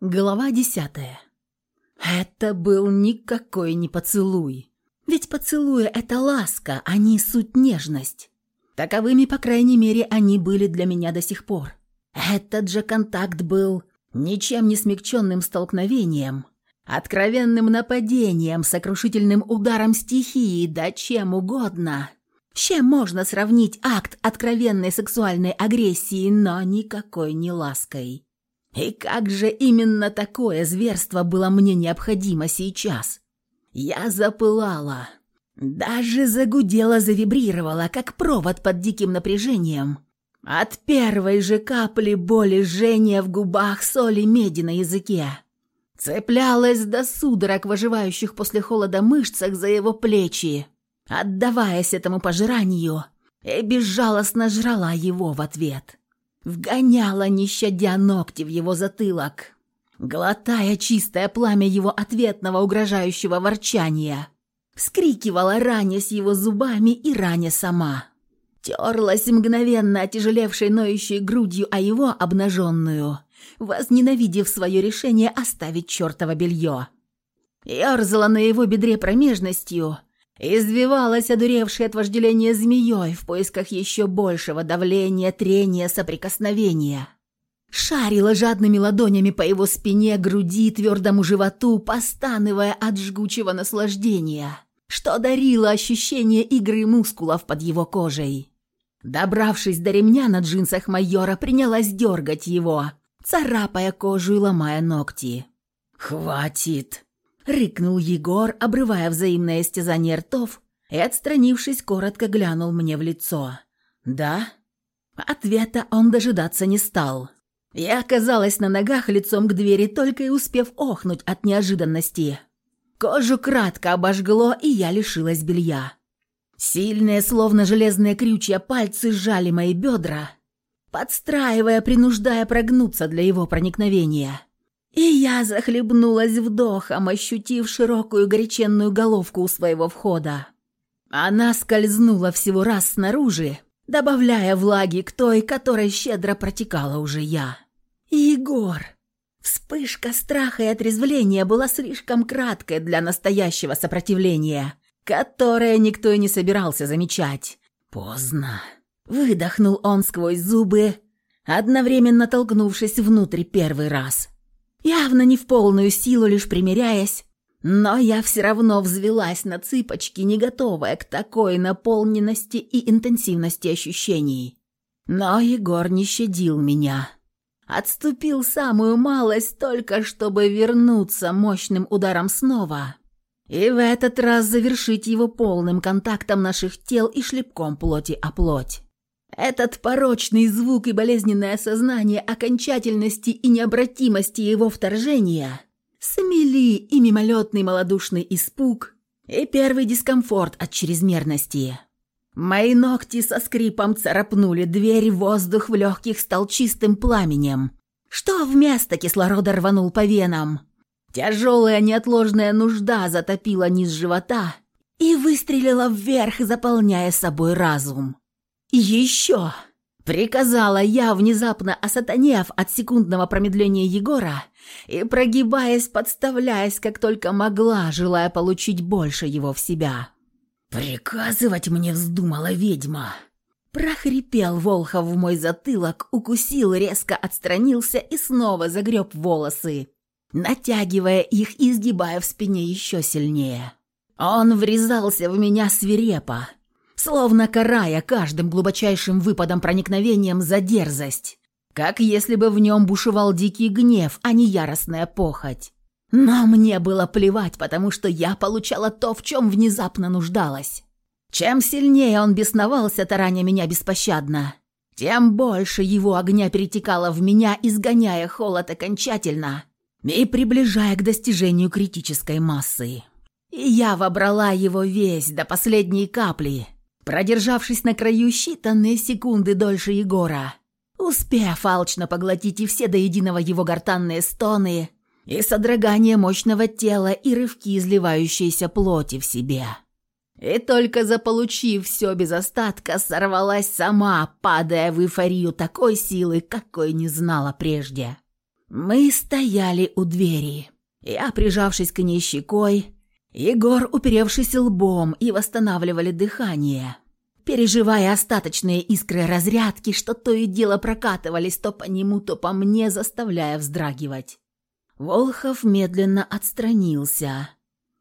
Глава десятая. Это был никакой не поцелуй. Ведь поцелуя – это ласка, а не суть нежность. Таковыми, по крайней мере, они были для меня до сих пор. Этот же контакт был ничем не смягченным столкновением, откровенным нападением, сокрушительным ударом стихии, да чем угодно. С чем можно сравнить акт откровенной сексуальной агрессии, но никакой не лаской. И как же именно такое зверство было мне необходимо сейчас? Я запылала. Даже загудела, завибрировала, как провод под диким напряжением. От первой же капли боли жжения в губах, соли меди на языке. Цеплялась до судорог, выживающих после холода мышцах за его плечи, отдаваясь этому пожиранию, и безжалостно жрала его в ответ вгоняла, не щадя ногти в его затылок, глотая чистое пламя его ответного угрожающего ворчания. Вскрикивала, ранясь его зубами и раня сама. Терлась мгновенно отяжелевшей ноющей грудью о его обнаженную, возненавидев свое решение оставить чертово белье. Ёрзала на его бедре промежностью, Извивалась одуревшая от вожделения змеей в поисках еще большего давления, трения, соприкосновения. Шарила жадными ладонями по его спине, груди, твердому животу, постанывая от жгучего наслаждения, что дарило ощущение игры мускулов под его кожей. Добравшись до ремня на джинсах майора, принялась дергать его, царапая кожу и ломая ногти. «Хватит!» Рыкнул Егор, обрывая взаимное истязание ртов, и, отстранившись, коротко глянул мне в лицо. «Да?» Ответа он дожидаться не стал. Я оказалась на ногах лицом к двери, только и успев охнуть от неожиданности. Кожу кратко обожгло, и я лишилась белья. Сильные, словно железные крючья, пальцы сжали мои бедра, подстраивая, принуждая прогнуться для его проникновения. И я захлебнулась вдохом, ощутив широкую горяченную головку у своего входа. Она скользнула всего раз снаружи, добавляя влаги к той, которой щедро протекала уже я. «Егор!» Вспышка страха и отрезвления была слишком краткой для настоящего сопротивления, которое никто и не собирался замечать. «Поздно!» Выдохнул он сквозь зубы, одновременно толкнувшись внутрь первый раз – Явно не в полную силу, лишь примиряясь, но я все равно взвелась на цыпочки, не готовая к такой наполненности и интенсивности ощущений. Но Егор не щадил меня. Отступил самую малость только, чтобы вернуться мощным ударом снова. И в этот раз завершить его полным контактом наших тел и шлепком плоти о плоть. Этот порочный звук и болезненное осознание окончательности и необратимости его вторжения смели и мимолетный малодушный испуг, и первый дискомфорт от чрезмерности. Мои ногти со скрипом царапнули дверь, воздух в легких стал чистым пламенем, что вместо кислорода рванул по венам. Тяжелая неотложная нужда затопила низ живота и выстрелила вверх, заполняя собой разум. «Еще!» – приказала я, внезапно осатанев от секундного промедления Егора и прогибаясь, подставляясь, как только могла, желая получить больше его в себя. «Приказывать мне вздумала ведьма!» Прохрипел Волхов в мой затылок, укусил, резко отстранился и снова загреб волосы, натягивая их и изгибая в спине еще сильнее. Он врезался в меня свирепо, словно карая каждым глубочайшим выпадом проникновением за дерзость, как если бы в нем бушевал дикий гнев, а не яростная похоть. Но мне было плевать, потому что я получала то, в чем внезапно нуждалась. Чем сильнее он бесновался, тараня меня беспощадно, тем больше его огня перетекало в меня, изгоняя холод окончательно и приближая к достижению критической массы. И я вобрала его весь до последней капли, продержавшись на краю считанные секунды дольше Егора, успев алчно поглотить и все до единого его гортанные стоны, и содрогание мощного тела, и рывки изливающейся плоти в себе. И только заполучив все без остатка, сорвалась сама, падая в эйфорию такой силы, какой не знала прежде. Мы стояли у двери. Я, прижавшись к ней щекой, Егор, уперевшись лбом, и восстанавливали дыхание, переживая остаточные искры разрядки, что то и дело прокатывались то по нему, то по мне, заставляя вздрагивать. Волхов медленно отстранился,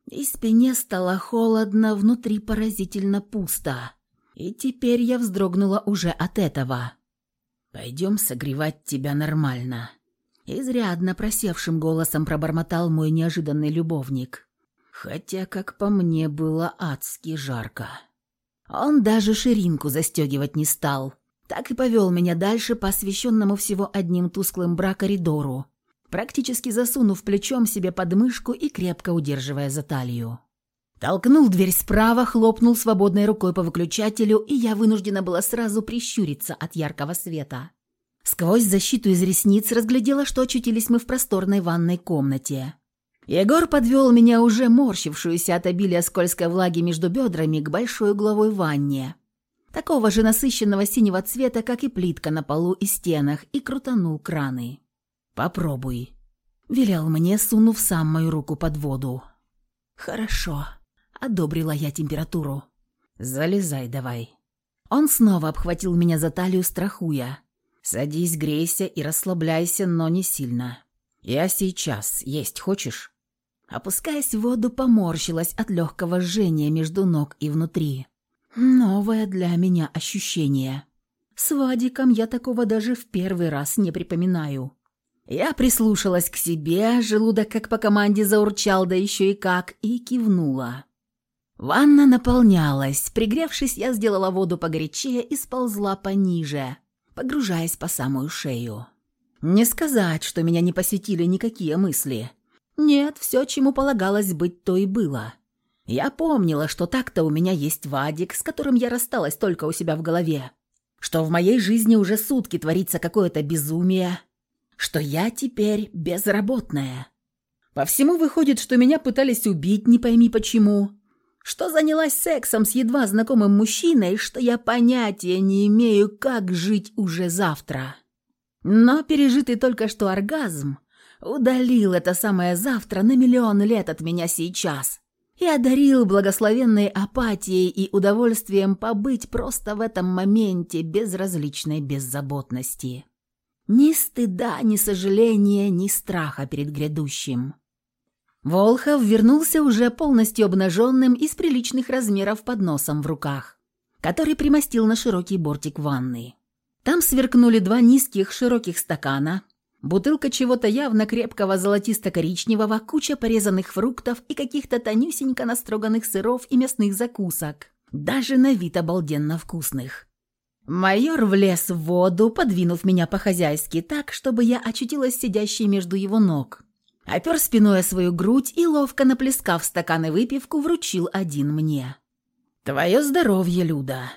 и спине стало холодно, внутри поразительно пусто. И теперь я вздрогнула уже от этого. «Пойдем согревать тебя нормально», — изрядно просевшим голосом пробормотал мой неожиданный любовник. Хотя, как по мне, было адски жарко. Он даже ширинку застегивать не стал. Так и повел меня дальше по освещенному всего одним тусклым бра коридору, практически засунув плечом себе под мышку и крепко удерживая за талию. Толкнул дверь справа, хлопнул свободной рукой по выключателю, и я вынуждена была сразу прищуриться от яркого света. Сквозь защиту из ресниц разглядела, что очутились мы в просторной ванной комнате. Егор подвел меня уже морщившуюся от обилия скользкой влаги между бедрами к большой угловой ванне, такого же насыщенного синего цвета, как и плитка на полу и стенах, и крутанул краны. «Попробуй», — велел мне, сунув сам мою руку под воду. «Хорошо», — одобрила я температуру. «Залезай давай». Он снова обхватил меня за талию, страхуя. «Садись, грейся и расслабляйся, но не сильно. Я сейчас. Есть хочешь?» Опускаясь в воду, поморщилась от легкого жжения между ног и внутри. Новое для меня ощущение. С Вадиком я такого даже в первый раз не припоминаю. Я прислушалась к себе, желудок как по команде заурчал, да еще и как, и кивнула. Ванна наполнялась. Пригревшись, я сделала воду погорячее и сползла пониже, погружаясь по самую шею. Не сказать, что меня не посетили никакие мысли. Нет, все, чему полагалось быть, то и было. Я помнила, что так-то у меня есть Вадик, с которым я рассталась только у себя в голове. Что в моей жизни уже сутки творится какое-то безумие. Что я теперь безработная. По всему выходит, что меня пытались убить, не пойми почему. Что занялась сексом с едва знакомым мужчиной, что я понятия не имею, как жить уже завтра. Но пережитый только что оргазм удалил это самое завтра на миллион лет от меня сейчас и одарил благословенной апатией и удовольствием побыть просто в этом моменте безразличной беззаботности. Ни стыда, ни сожаления, ни страха перед грядущим. Волхов вернулся уже полностью обнаженным и с приличных размеров подносом в руках, который примостил на широкий бортик ванны. Там сверкнули два низких широких стакана – Бутылка чего-то явно крепкого золотисто-коричневого, куча порезанных фруктов и каких-то тонюсенько настроганных сыров и мясных закусок. Даже на вид обалденно вкусных. Майор влез в воду, подвинув меня по-хозяйски так, чтобы я очутилась сидящей между его ног. Опер спиной о свою грудь и, ловко наплескав стаканы выпивку, вручил один мне. «Твое здоровье, Люда!»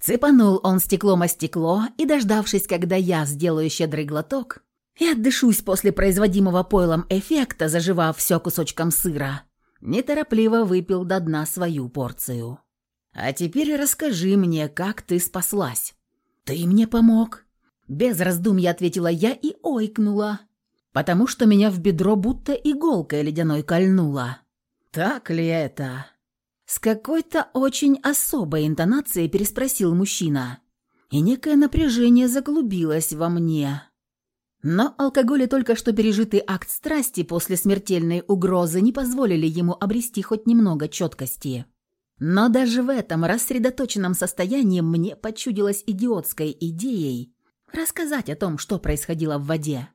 Цепанул он стеклом о стекло и, дождавшись, когда я сделаю щедрый глоток, и отдышусь после производимого пойлом эффекта, заживав все кусочком сыра, неторопливо выпил до дна свою порцию. «А теперь расскажи мне, как ты спаслась?» «Ты мне помог?» Без раздумья ответила я и ойкнула, потому что меня в бедро будто иголкой ледяной кольнула. «Так ли это?» С какой-то очень особой интонацией переспросил мужчина, и некое напряжение заглубилось во мне, но алкоголь и только что пережитый акт страсти после смертельной угрозы не позволили ему обрести хоть немного четкости. Но даже в этом рассредоточенном состоянии мне почудилась идиотской идеей рассказать о том, что происходило в воде.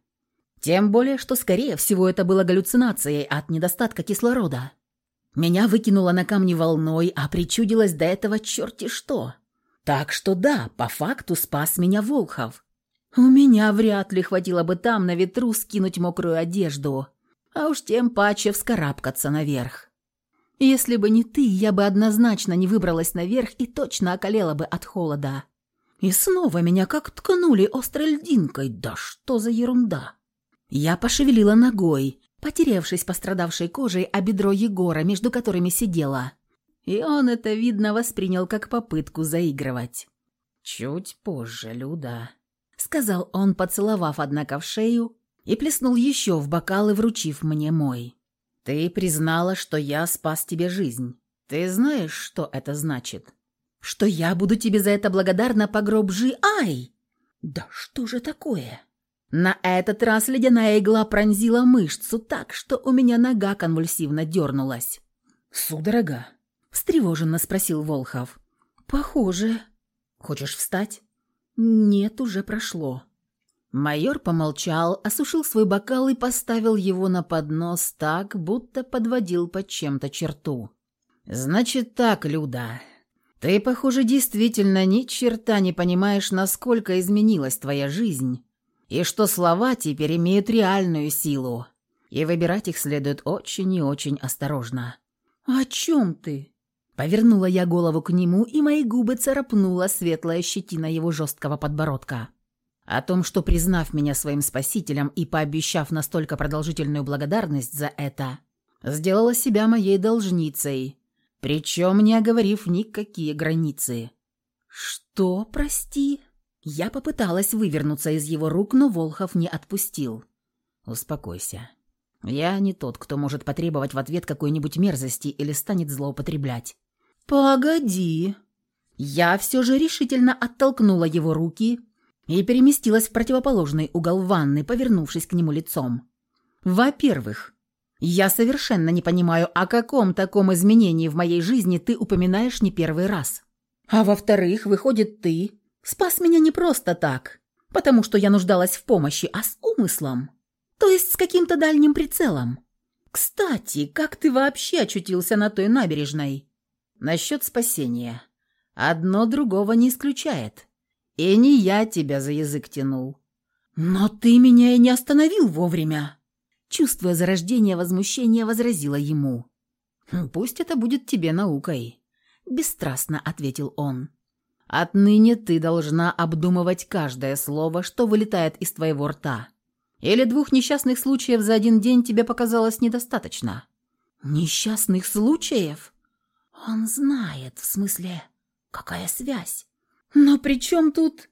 Тем более, что, скорее всего, это было галлюцинацией от недостатка кислорода. Меня выкинуло на камни волной, а причудилось до этого черти что. Так что да, по факту спас меня Волхов. У меня вряд ли хватило бы там на ветру скинуть мокрую одежду, а уж тем паче вскарабкаться наверх. Если бы не ты, я бы однозначно не выбралась наверх и точно околела бы от холода. И снова меня как ткнули острой льдинкой. Да что за ерунда! Я пошевелила ногой, потеревшись пострадавшей кожей о бедро Егора, между которыми сидела. И он это, видно, воспринял как попытку заигрывать. «Чуть позже, Люда», сказал он, поцеловав, однако, в шею, и плеснул еще в бокал вручив мне мой. «Ты признала, что я спас тебе жизнь. Ты знаешь, что это значит?» «Что я буду тебе за это благодарна по гроб жи... Ай! Да что же такое?» На этот раз ледяная игла пронзила мышцу так, что у меня нога конвульсивно дернулась. «Судорога?» – встревоженно спросил Волхов. «Похоже. Хочешь встать?» «Нет, уже прошло». Майор помолчал, осушил свой бокал и поставил его на поднос так, будто подводил под чем-то черту. «Значит так, Люда. Ты, похоже, действительно ни черта не понимаешь, насколько изменилась твоя жизнь, и что слова теперь имеют реальную силу, и выбирать их следует очень и очень осторожно». «О чем ты?» Повернула я голову к нему, и мои губы царапнула светлая щетина его жесткого подбородка. О том, что, признав меня своим спасителем и пообещав настолько продолжительную благодарность за это, сделала себя моей должницей, причем не оговорив никакие границы. «Что, прости?» Я попыталась вывернуться из его рук, но Волхов не отпустил. «Успокойся. Я не тот, кто может потребовать в ответ какой-нибудь мерзости или станет злоупотреблять». «Погоди». Я все же решительно оттолкнула его руки и переместилась в противоположный угол ванны, повернувшись к нему лицом. «Во-первых, я совершенно не понимаю, о каком таком изменении в моей жизни ты упоминаешь не первый раз. А во-вторых, выходит, ты спас меня не просто так, потому что я нуждалась в помощи, а с умыслом, то есть с каким-то дальним прицелом. Кстати, как ты вообще очутился на той набережной? Насчет спасения. Одно другого не исключает». И не я тебя за язык тянул. Но ты меня и не остановил вовремя. Чувствуя зарождение возмущения, возразила ему. «Хм, «Пусть это будет тебе наукой», — бесстрастно ответил он. «Отныне ты должна обдумывать каждое слово, что вылетает из твоего рта. Или двух несчастных случаев за один день тебе показалось недостаточно?» «Несчастных случаев?» «Он знает, в смысле, какая связь?» «Но при чем тут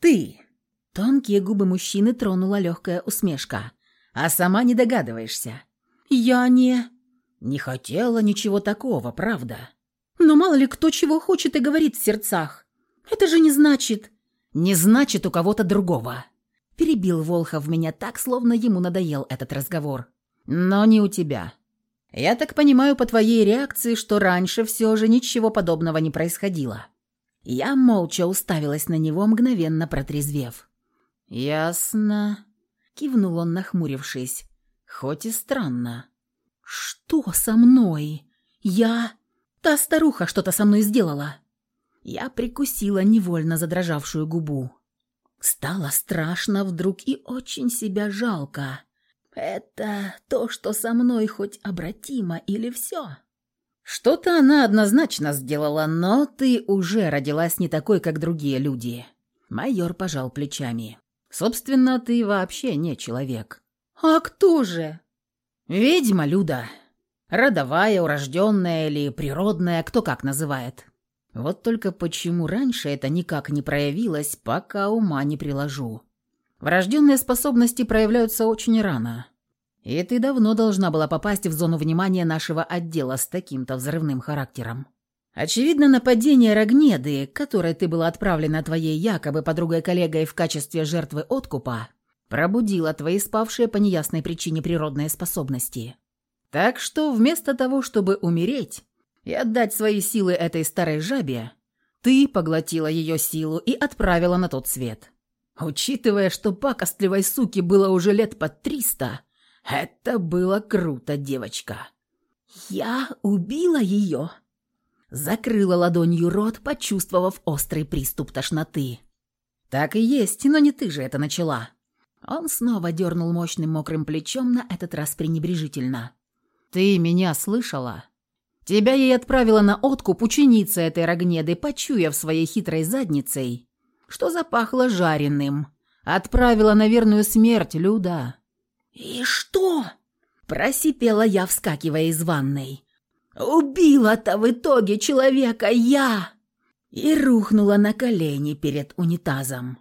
ты?» Тонкие губы мужчины тронула легкая усмешка. «А сама не догадываешься». «Я не...» «Не хотела ничего такого, правда?» «Но мало ли кто чего хочет и говорит в сердцах. Это же не значит...» «Не значит у кого-то другого». Перебил Волхов меня так, словно ему надоел этот разговор. «Но не у тебя. Я так понимаю по твоей реакции, что раньше все же ничего подобного не происходило». Я молча уставилась на него, мгновенно протрезвев. «Ясно», — кивнул он, нахмурившись. «Хоть и странно». «Что со мной? Я...» «Та старуха что-то со мной сделала». Я прикусила невольно задрожавшую губу. Стало страшно вдруг и очень себя жалко. Это то, что со мной хоть обратимо или все? Что-то она однозначно сделала, но ты уже родилась не такой, как другие люди. Майор пожал плечами. Собственно, ты вообще не человек. А кто же? Ведьма, Люда. Родовая, урожденная или природная, кто как называет. Вот только почему раньше это никак не проявилось, пока ума не приложу. Врожденные способности проявляются очень рано. И ты давно должна была попасть в зону внимания нашего отдела с таким-то взрывным характером. Очевидно, нападение Рогнеды, которой ты была отправлена твоей якобы подругой-коллегой в качестве жертвы откупа, пробудило твои спавшие по неясной причине природные способности. Так что вместо того, чтобы умереть и отдать свои силы этой старой жабе, ты поглотила ее силу и отправила на тот свет. Учитывая, что пакостливой суке было уже лет под триста, это было круто, девочка. Я убила ее. Закрыла ладонью рот, почувствовав острый приступ тошноты. Так и есть, но не ты же это начала. Он снова дернул мощным мокрым плечом, на этот раз пренебрежительно. «Ты меня слышала? Тебя ей отправила на откуп ученица этой Рогнеды, почуяв своей хитрой задницей, что запахло жареным. Отправила на верную смерть, Люда. «И что?» – просипела я, вскакивая из ванной. «Убила-то в итоге человека я!» И рухнула на колени перед унитазом.